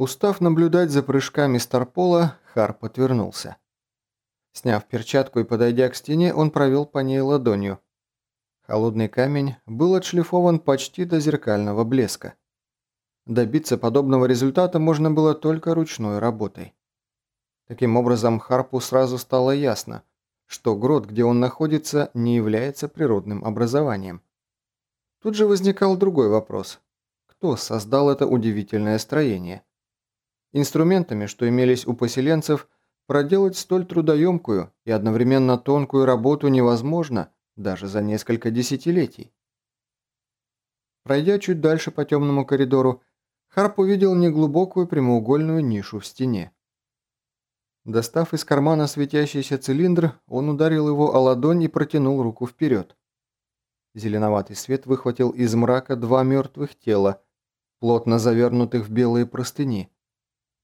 Устав наблюдать за прыжками Старпола, Харп отвернулся. Сняв перчатку и подойдя к стене, он провел по ней ладонью. Холодный камень был отшлифован почти до зеркального блеска. Добиться подобного результата можно было только ручной работой. Таким образом, Харпу сразу стало ясно, что грот, где он находится, не является природным образованием. Тут же возникал другой вопрос. Кто создал это удивительное строение? Инструментами, что имелись у поселенцев, проделать столь трудоемкую и одновременно тонкую работу невозможно – даже за несколько десятилетий. Пройдя чуть дальше по темному коридору, Харп увидел неглубокую прямоугольную нишу в стене. Достав из кармана светящийся цилиндр, он ударил его о ладонь и протянул руку вперед. Зеленоватый свет выхватил из мрака два мертвых тела, плотно завернутых в белые простыни,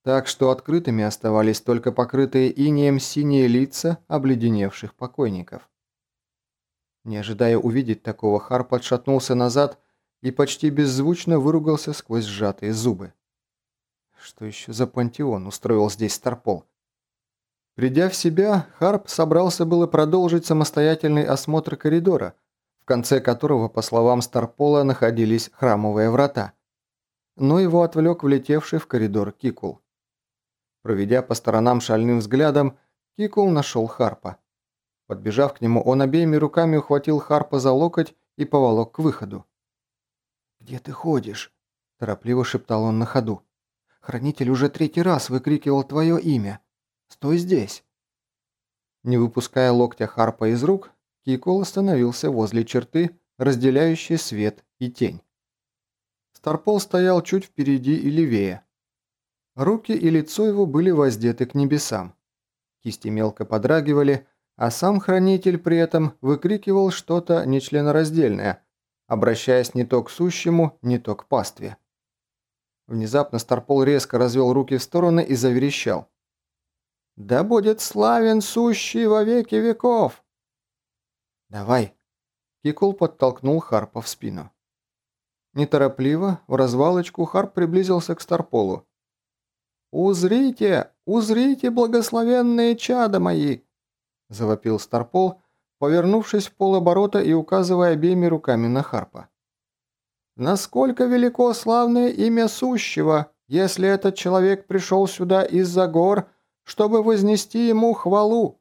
так что открытыми оставались только покрытые инеем синие лица обледеневших покойников. Не ожидая увидеть такого, Харп отшатнулся назад и почти беззвучно выругался сквозь сжатые зубы. Что еще за пантеон устроил здесь Старпол? Придя в себя, Харп собрался было продолжить самостоятельный осмотр коридора, в конце которого, по словам Старпола, находились храмовые врата. Но его отвлек влетевший в коридор Кикул. Проведя по сторонам шальным взглядом, Кикул нашел Харпа. Подбежав к нему, он обеими руками ухватил Харпа за локоть и поволок к выходу. «Где ты ходишь?» – торопливо шептал он на ходу. «Хранитель уже третий раз выкрикивал твое имя. Стой здесь!» Не выпуская локтя Харпа из рук, Кикол остановился возле черты, разделяющей свет и тень. Старпол стоял чуть впереди и левее. Руки и лицо его были воздеты к небесам. Кисти мелко подрагивали, а сам хранитель при этом выкрикивал что-то нечленораздельное, обращаясь не то к сущему, не то к пастве. Внезапно Старпол резко развел руки в стороны и заверещал. «Да будет славен сущий во веки веков!» «Давай!» Кикул подтолкнул Харпа в спину. Неторопливо, в развалочку, Харп приблизился к Старполу. «Узрите, узрите, благословенные чада мои! – завопил Старпол, повернувшись в полоборота и указывая обеими руками на Харпа. «Насколько велико славное имя сущего, если этот человек пришел сюда из-за гор, чтобы вознести ему хвалу!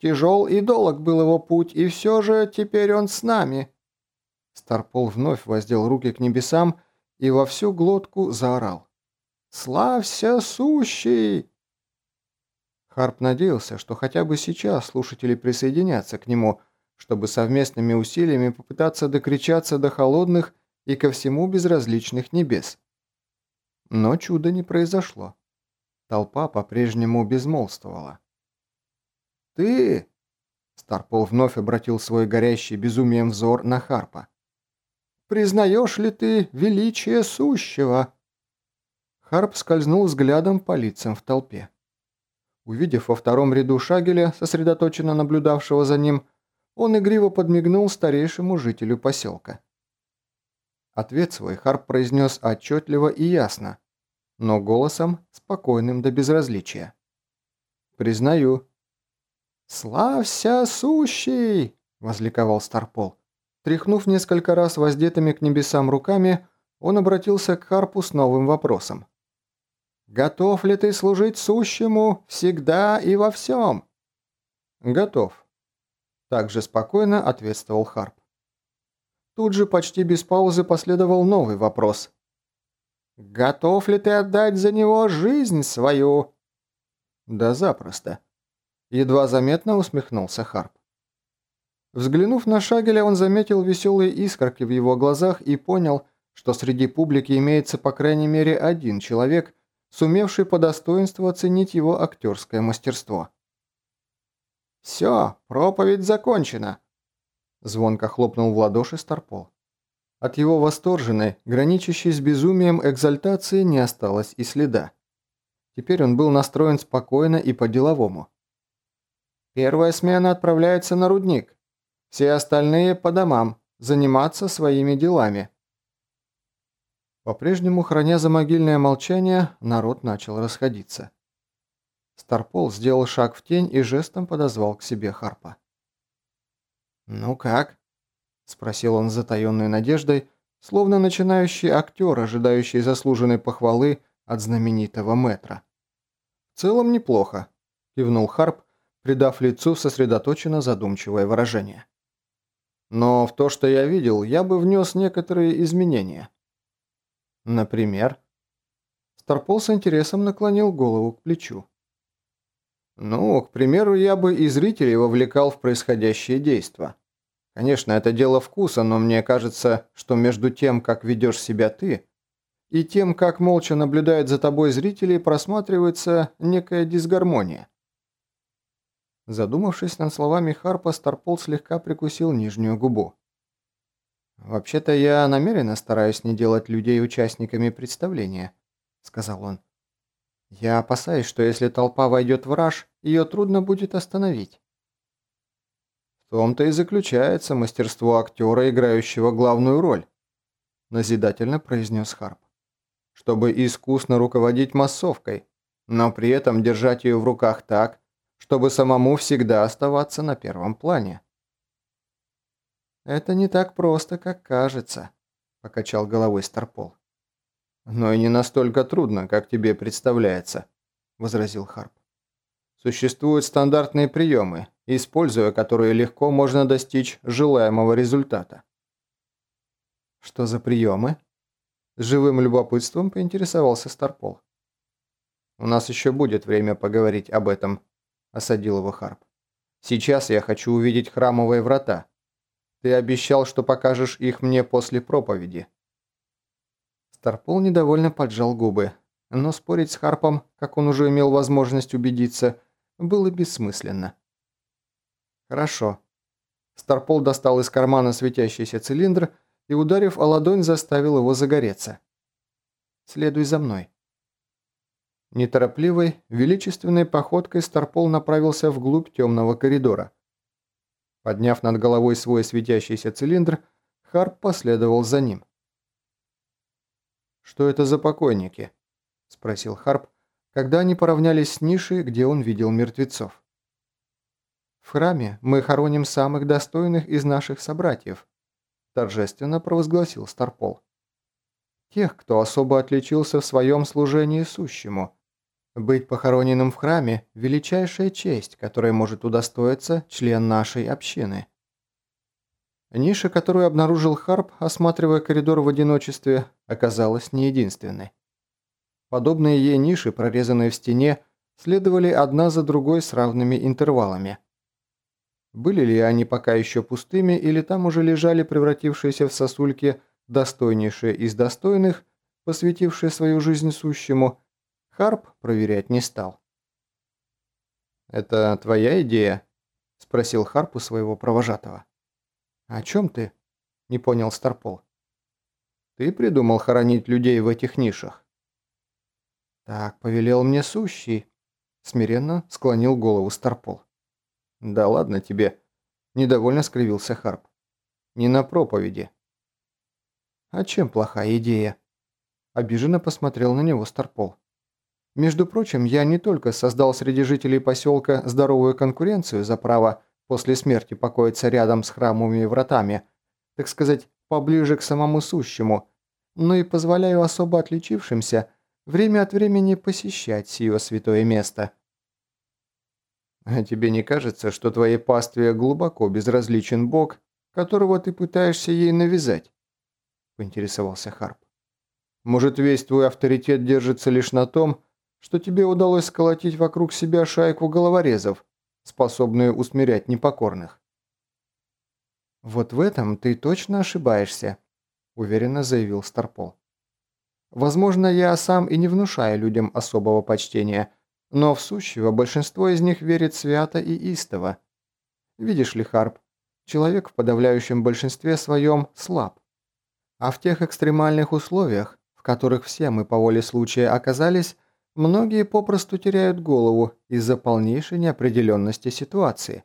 Тяжел и долг был его путь, и все же теперь он с нами!» Старпол вновь воздел руки к небесам и во всю глотку заорал. «Славься, сущий!» Харп надеялся, что хотя бы сейчас слушатели присоединятся к нему, чтобы совместными усилиями попытаться докричаться до холодных и ко всему безразличных небес. Но чуда не произошло. Толпа по-прежнему безмолвствовала. «Ты!» Старпол вновь обратил свой горящий безумием взор на Харпа. «Признаешь ли ты величие сущего?» Харп скользнул взглядом по лицам в толпе. Увидев во втором ряду Шагеля, сосредоточенно наблюдавшего за ним, он игриво подмигнул старейшему жителю поселка. Ответ свой Харп произнес отчетливо и ясно, но голосом, спокойным до безразличия. «Признаю». «Славься, сущий!» – возликовал Старпол. Тряхнув несколько раз воздетыми к небесам руками, он обратился к Харпу с новым вопросом. Готов ли ты служить сущему всегда и во всем?» «Готов», – также спокойно ответствовал Харп. Тут же почти без паузы последовал новый вопрос. «Готов ли ты отдать за него жизнь свою?» «Да запросто», – едва заметно усмехнулся Харп. Взглянув на Шагеля, он заметил веселые искорки в его глазах и понял, что среди публики имеется по крайней мере один человек – сумевший по достоинству оценить его актерское мастерство. «Все, проповедь закончена!» Звонко хлопнул в ладоши Старпол. От его восторженной, граничащей с безумием экзальтации не осталось и следа. Теперь он был настроен спокойно и по-деловому. «Первая смена отправляется на рудник. Все остальные по домам, заниматься своими делами. По-прежнему, храня за могильное молчание, народ начал расходиться. Старпол сделал шаг в тень и жестом подозвал к себе Харпа. «Ну как?» – спросил он с затаенной надеждой, словно начинающий актер, ожидающий заслуженной похвалы от знаменитого метра. «В целом неплохо», – кивнул Харп, придав лицу сосредоточенно задумчивое выражение. «Но в то, что я видел, я бы внес некоторые изменения». «Например?» Старпол с интересом наклонил голову к плечу. Ну, к примеру, я бы и зрителей вовлекал в происходящее действо. Конечно, это дело вкуса, но мне кажется, что между тем, как ведешь себя ты, и тем, как молча наблюдают за тобой зрители, просматривается некая дисгармония. Задумавшись над словами Харпа, Старпол слегка прикусил нижнюю губу. «Вообще-то я намеренно стараюсь не делать людей участниками представления», — сказал он. Я опасаюсь, что если толпа войдет в раж, ее трудно будет остановить. В том-то и заключается мастерство актера, играющего главную роль, назидательно произнес Харп. Чтобы искусно руководить массовкой, но при этом держать ее в руках так, чтобы самому всегда оставаться на первом плане. «Это не так просто, как кажется», – покачал головой Старпол. «Но и не настолько трудно, как тебе представляется», – возразил Харп. «Существуют стандартные приемы, используя которые легко можно достичь желаемого результата». «Что за приемы?» С живым любопытством поинтересовался Старпол. «У нас еще будет время поговорить об этом», – осадил его Харп. «Сейчас я хочу увидеть храмовые врата. Ты обещал, что покажешь их мне после проповеди». Старпол недовольно поджал губы, но спорить с Харпом, как он уже имел возможность убедиться, было бессмысленно. «Хорошо». Старпол достал из кармана светящийся цилиндр и, ударив о ладонь, заставил его загореться. «Следуй за мной». Неторопливой, величественной походкой Старпол направился вглубь темного коридора. Подняв над головой свой светящийся цилиндр, Харп последовал за ним. «Что это за покойники?» – спросил Харп, когда они поравнялись с нишей, где он видел мертвецов. «В храме мы хороним самых достойных из наших собратьев», – торжественно провозгласил Старпол. «Тех, кто особо отличился в своем служении сущему. Быть похороненным в храме – величайшая честь, которой может удостоиться член нашей общины». Ниша, которую обнаружил Харп, осматривая коридор в одиночестве, оказалась не единственной. Подобные ей ниши, прорезанные в стене, следовали одна за другой с равными интервалами. Были ли они пока еще пустыми, или там уже лежали превратившиеся в сосульки достойнейшие из достойных, посвятившие свою жизнь сущему, Харп проверять не стал. «Это твоя идея?» – спросил Харп у своего провожатого. «О чем ты?» – не понял Старпол. «Ты придумал хоронить людей в этих нишах?» «Так повелел мне сущий», – смиренно склонил голову Старпол. «Да ладно тебе», – недовольно скривился Харп. «Не на проповеди». «А чем плохая идея?» Обиженно посмотрел на него Старпол. «Между прочим, я не только создал среди жителей поселка здоровую конкуренцию за право после смерти покоится рядом с храмовыми вратами, так сказать, поближе к самому сущему, но и позволяю особо отличившимся время от времени посещать сие святое место. А тебе не кажется, что твоей пастве глубоко безразличен Бог, которого ты пытаешься ей навязать? Поинтересовался Харп. Может, весь твой авторитет держится лишь на том, что тебе удалось сколотить вокруг себя шайку головорезов, способную усмирять непокорных. «Вот в этом ты точно ошибаешься», – уверенно заявил Старпол. «Возможно, я сам и не внушаю людям особого почтения, но в сущего большинство из них верит свято и истово. Видишь ли, Харп, человек в подавляющем большинстве своем слаб. А в тех экстремальных условиях, в которых все мы по воле случая оказались, Многие попросту теряют голову из-за полнейшей неопределенности ситуации.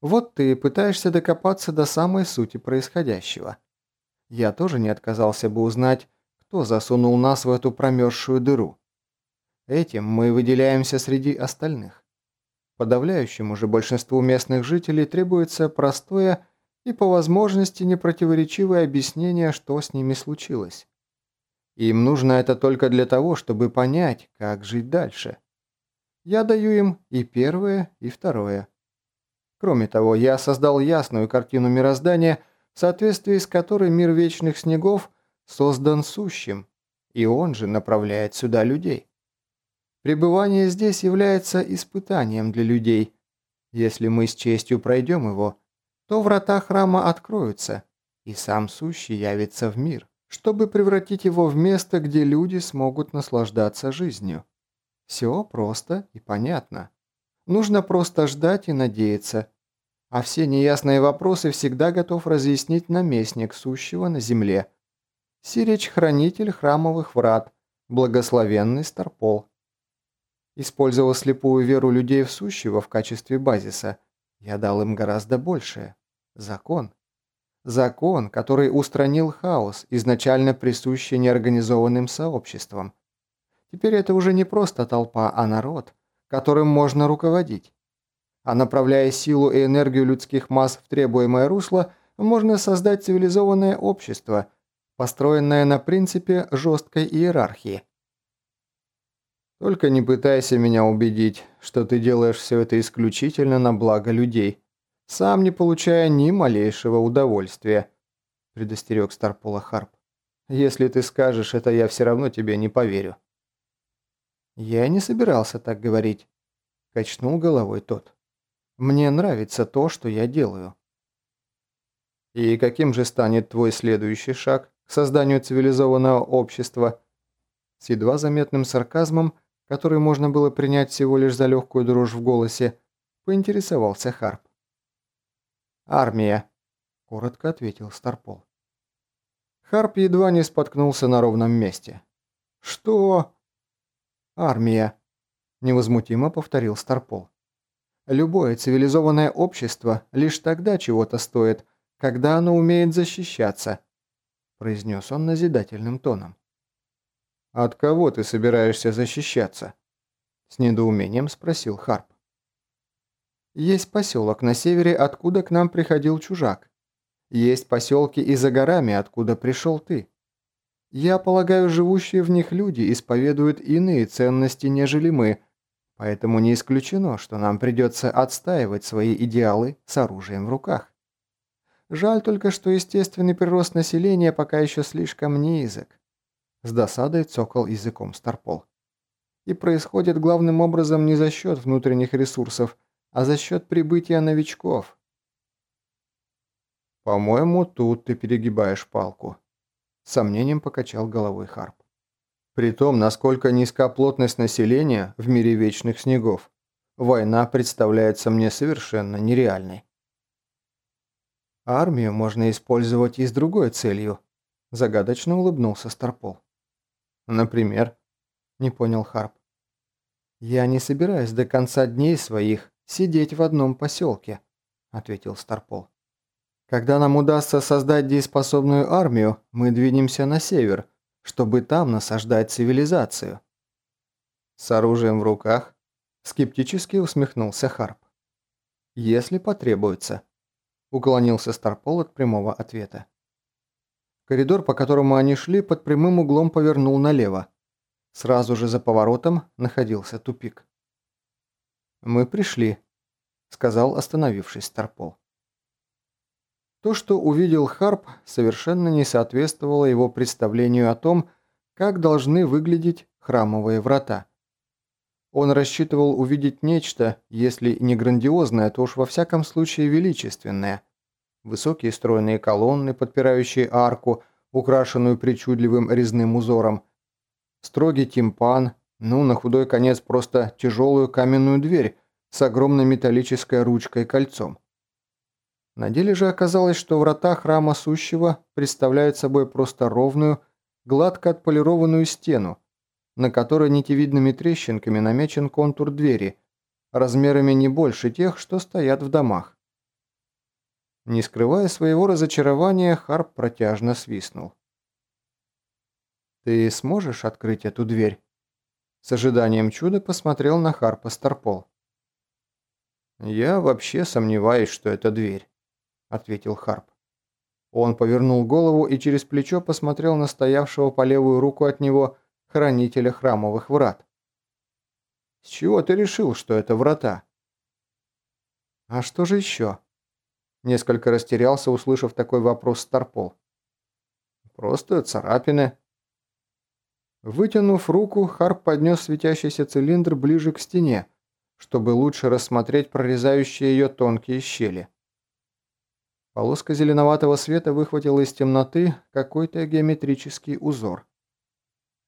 Вот ты пытаешься докопаться до самой сути происходящего. Я тоже не отказался бы узнать, кто засунул нас в эту промерзшую дыру. Этим мы выделяемся среди остальных. Подавляющему же большинству местных жителей требуется простое и по возможности непротиворечивое объяснение, что с ними случилось. Им нужно это только для того, чтобы понять, как жить дальше. Я даю им и первое, и второе. Кроме того, я создал ясную картину мироздания, в соответствии с которой мир вечных снегов создан сущим, и он же направляет сюда людей. Пребывание здесь является испытанием для людей. Если мы с честью пройдем его, то врата храма откроются, и сам сущий явится в мир, чтобы превратить его в место, где люди смогут наслаждаться жизнью. Все просто и понятно. Нужно просто ждать и надеяться. А все неясные вопросы всегда готов разъяснить наместник сущего на земле. Сирич-хранитель храмовых врат, благословенный Старпол. Использовав слепую веру людей в сущего в качестве базиса, я дал им гораздо большее. Закон. Закон, который устранил хаос, изначально присущий неорганизованным сообществам. Теперь это уже не просто толпа, а народ, которым можно руководить. А направляя силу и энергию людских масс в требуемое русло, можно создать цивилизованное общество, построенное на принципе жесткой иерархии – только не пытайся меня убедить, что ты делаешь все это исключительно на благо людей, сам не получая ни малейшего удовольствия», – предостерег Старпола Харп. «Если ты скажешь это, я все равно тебе не поверю». «Я не собирался так говорить», – качнул головой тот. «Мне нравится то, что я делаю». «И каким же станет твой следующий шаг к созданию цивилизованного общества?» С едва заметным сарказмом – который можно было принять всего лишь за легкую дрожь в голосе, поинтересовался Харп. «Армия», – коротко ответил Старпол. Харп едва не споткнулся на ровном месте. «Что?» «Армия», – невозмутимо повторил Старпол. «Любое цивилизованное общество лишь тогда чего-то стоит, когда оно умеет защищаться», – произнес он назидательным тоном. «От кого ты собираешься защищаться?» С недоумением спросил Харп. «Есть поселок на севере, откуда к нам приходил чужак. Есть поселки и за горами, откуда пришел ты. Я полагаю, живущие в них люди исповедуют иные ценности, нежели мы, поэтому не исключено, что нам придется отстаивать свои идеалы с оружием в руках. Жаль только, что естественный прирост населения пока еще слишком низок. С досадой цокал языком Старпол. И происходит главным образом не за счет внутренних ресурсов, а за счет прибытия новичков. «По-моему, тут ты перегибаешь палку», – сомнением покачал головой Харп. «При том, насколько низка плотность населения в мире вечных снегов, война представляется мне совершенно нереальной». «Армию можно использовать и с другой целью», – загадочно улыбнулся Старпол. «Например?» – не понял Харп. «Я не собираюсь до конца дней своих сидеть в одном поселке», – ответил Старпол. «Когда нам удастся создать дееспособную армию, мы двинемся на север, чтобы там насаждать цивилизацию». «С оружием в руках?» – скептически усмехнулся Харп. «Если потребуется», – уклонился Старпол от прямого ответа. Коридор, по которому они шли, под прямым углом повернул налево. Сразу же за поворотом находился тупик. «Мы пришли», — сказал остановившись Старпол. То, что увидел Харп, совершенно не соответствовало его представлению о том, как должны выглядеть храмовые врата. Он рассчитывал увидеть нечто, если не грандиозное, то уж во всяком случае величественное – Высокие стройные колонны, подпирающие арку, украшенную причудливым резным узором. Строгий тимпан, ну, на худой конец просто тяжелую каменную дверь с огромной металлической ручкой-кольцом. На деле же оказалось, что врата храма сущего представляют собой просто ровную, гладко отполированную стену, на которой нитевидными трещинками намечен контур двери, размерами не больше тех, что стоят в домах. Не скрывая своего разочарования, Харп протяжно свистнул. «Ты сможешь открыть эту дверь?» С ожиданием чуда посмотрел на Харпа Старпол. «Я вообще сомневаюсь, что это дверь», — ответил Харп. Он повернул голову и через плечо посмотрел на стоявшего по левую руку от него хранителя храмовых врат. «С чего ты решил, что это врата?» «А что же еще?» Несколько растерялся, услышав такой вопрос Старпол. «Просто царапины». Вытянув руку, Харп поднес светящийся цилиндр ближе к стене, чтобы лучше рассмотреть прорезающие ее тонкие щели. Полоска зеленоватого света выхватила из темноты какой-то геометрический узор.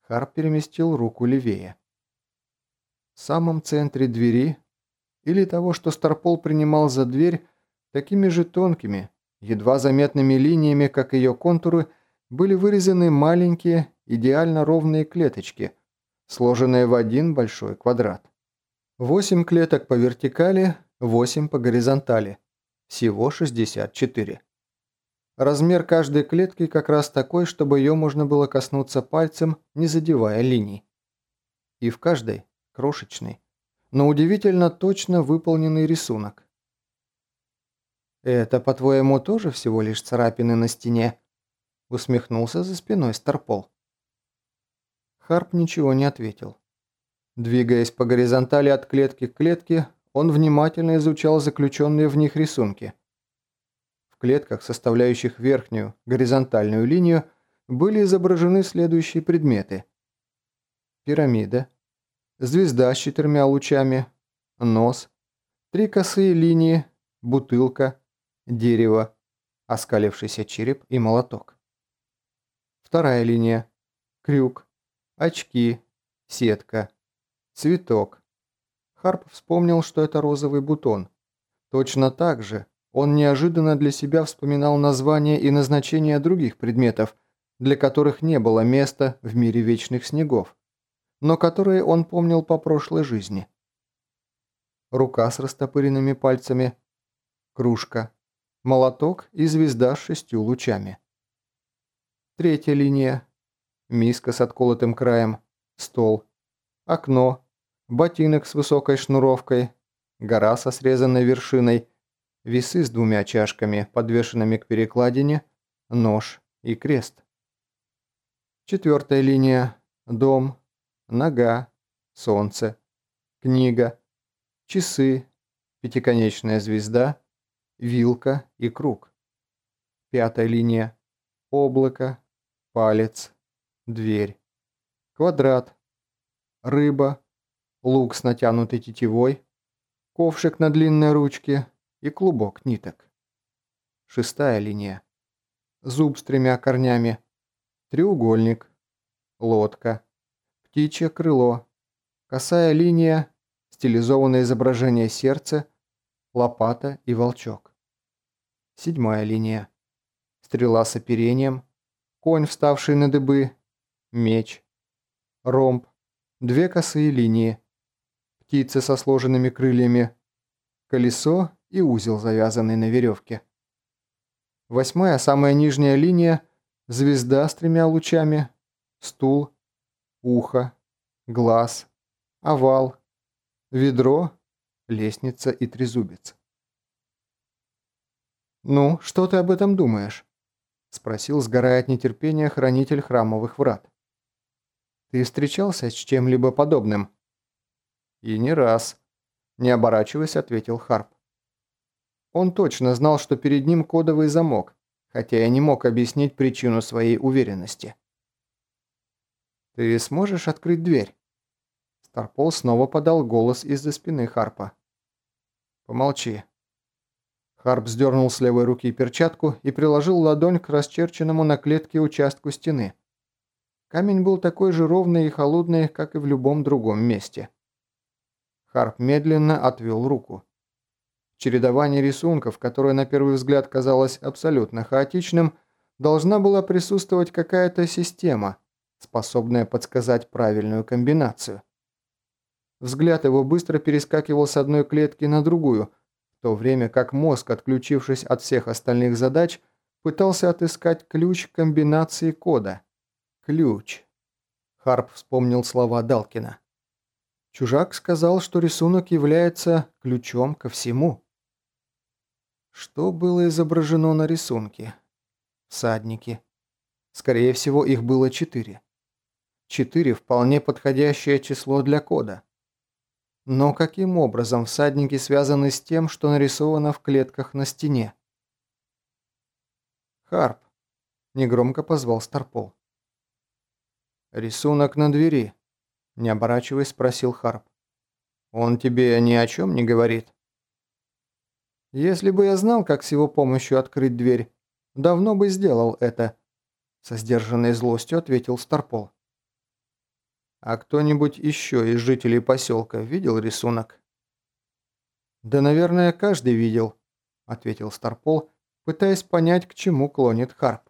Харп переместил руку левее. В самом центре двери, или того, что Старпол принимал за дверь, такими же тонкими, едва заметными линиями, как ее контуры, были вырезаны маленькие, идеально ровные клеточки, сложенные в один большой квадрат. Восемь клеток по вертикали, восемь по горизонтали. Всего 64. Размер каждой клетки как раз такой, чтобы ее можно было коснуться пальцем, не задевая линий. И в каждой крошечный, но удивительно точно выполненный рисунок. «Это, по-твоему, тоже всего лишь царапины на стене?» усмехнулся за спиной Старпол. Харп ничего не ответил. Двигаясь по горизонтали от клетки к клетке, он внимательно изучал заключенные в них рисунки. В клетках, составляющих верхнюю горизонтальную линию, были изображены следующие предметы. Пирамида, звезда с четырьмя лучами, нос, три косые линии, бутылка, дерево, оскалившийся череп и молоток. Вторая линия. Крюк, очки, сетка, цветок, Харп вспомнил, что это розовый бутон. Точно так же он неожиданно для себя вспоминал названия и назначения других предметов, для которых не было места в мире вечных снегов, но которые он помнил по прошлой жизни. Рука с растопыренными пальцами, кружка, молоток и звезда с шестью лучами. Третья линия. Миска с отколотым краем, стол, окно, ботинок с высокой шнуровкой, гора со срезанной вершиной, весы с двумя чашками, подвешенными к перекладине, нож и крест. Четвертая линия – дом, нога, солнце, книга, часы, пятиконечная звезда, вилка и круг. Пятая линия – облако, палец, дверь, квадрат, рыба, лук с натянутой тетивой, ковшик на длинной ручке. И клубок ниток. Шестая линия. Зуб с тремя корнями, треугольник, лодка, птичье крыло, косая линия, стилизованное изображение сердца, лопата и волчок. Седьмая линия. Стрела с оперением, конь, вставший на дыбы, меч, ромб, две косые линии, птица со сложенными крыльями, колесо и узел, завязанный на веревке. Восьмая, самая нижняя линия, звезда с тремя лучами, стул, ухо, глаз, овал, ведро, лестница и трезубец. «Ну, что ты об этом думаешь?» – спросил, сгорая от нетерпения, хранитель храмовых врат. «Ты встречался с чем-либо подобным?» «И не раз», – не оборачиваясь, ответил Харп. Он точно знал, что перед ним кодовый замок, хотя и не мог объяснить причину своей уверенности. «Ты сможешь открыть дверь?» Старпол снова подал голос из-за спины Харпа. «Помолчи». Харп сдернул с левой руки перчатку и приложил ладонь к расчерченному на клетке участку стены. Камень был такой же ровный и холодный, как и в любом другом месте. Харп медленно отвел руку. Чередование рисунков, которое на первый взгляд казалось абсолютно хаотичным, должна была присутствовать какая-то система, способная подсказать правильную комбинацию. Взгляд его быстро перескакивал с одной клетки на другую, в то время как мозг, отключившись от всех остальных задач, пытался отыскать ключ комбинации кода. Ключ. Харп вспомнил слова Далкина. Чужак сказал, что рисунок является ключом ко всему. Что было изображено на рисунке? Всадники. Скорее всего, их было четыре. Четыре – вполне подходящее число для кода. Но каким образом всадники связаны с тем, что нарисовано в клетках на стене? «Харп», – негромко позвал Старпол. «Рисунок на двери», – не оборачиваясь, спросил Харп. «Он тебе ни о чем не говорит?» «Если бы я знал, как с его помощью открыть дверь, давно бы сделал это», – со сдержанной злостью ответил Старпол. «А кто-нибудь еще из жителей поселка видел рисунок?» «Да, наверное, каждый видел», – ответил Старпол, пытаясь понять, к чему клонит Харп.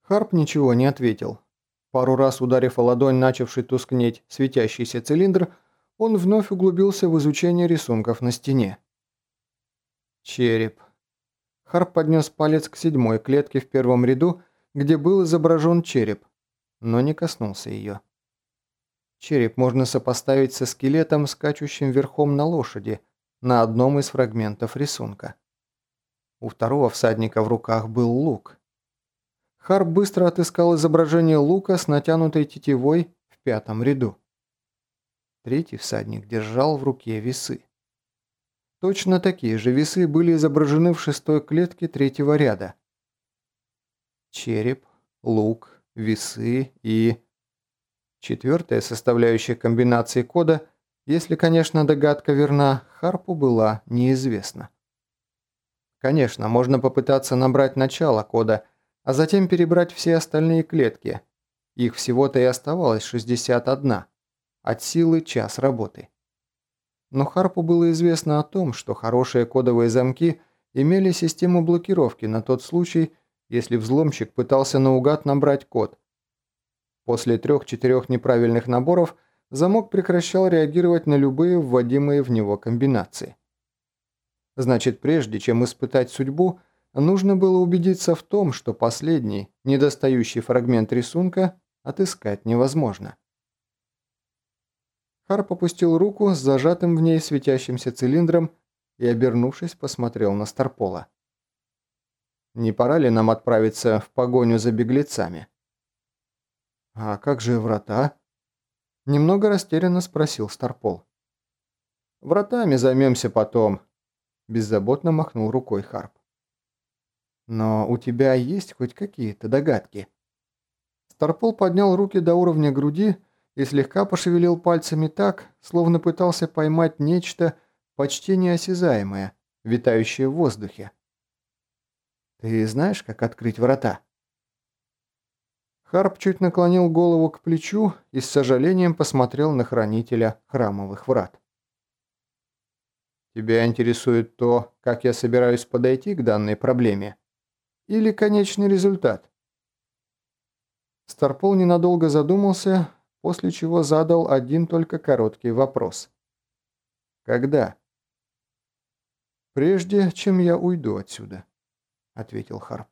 Харп ничего не ответил. Пару раз ударив о ладонь, начавший тускнеть светящийся цилиндр, он вновь углубился в изучение рисунков на стене. Череп. Харп поднес палец к седьмой клетке в первом ряду, где был изображен череп, но не коснулся ее. Череп можно сопоставить со скелетом, скачущим верхом на лошади, на одном из фрагментов рисунка. У второго всадника в руках был лук. Харп быстро отыскал изображение лука с натянутой тетивой в пятом ряду. Третий всадник держал в руке весы. Точно такие же весы были изображены в шестой клетке третьего ряда. Череп, лук, весы и... Четвертая составляющая комбинации кода, если, конечно, догадка верна, Харпу была неизвестна. Конечно, можно попытаться набрать начало кода, а затем перебрать все остальные клетки. Их всего-то и оставалось 61. От силы час работы. Но Харпу было известно о том, что хорошие кодовые замки имели систему блокировки на тот случай, если взломщик пытался наугад набрать код, После трех-четырех неправильных наборов замок прекращал реагировать на любые вводимые в него комбинации. Значит, прежде чем испытать судьбу, нужно было убедиться в том, что последний, недостающий фрагмент рисунка отыскать невозможно. Харп опустил руку с зажатым в ней светящимся цилиндром и, обернувшись, посмотрел на Старпола. «Не пора ли нам отправиться в погоню за беглецами?» «А как же врата?» Немного растерянно спросил Старпол. «Вратами займемся потом», – беззаботно махнул рукой Харп. «Но у тебя есть хоть какие-то догадки?» Старпол поднял руки до уровня груди и слегка пошевелил пальцами так, словно пытался поймать нечто почти неосязаемое, витающее в воздухе. «Ты знаешь, как открыть врата?» Харп чуть наклонил голову к плечу и с сожалением посмотрел на хранителя храмовых врат. «Тебя интересует то, как я собираюсь подойти к данной проблеме? Или конечный результат?» Старпол ненадолго задумался, после чего задал один только короткий вопрос. «Когда?» «Прежде, чем я уйду отсюда», — ответил Харп.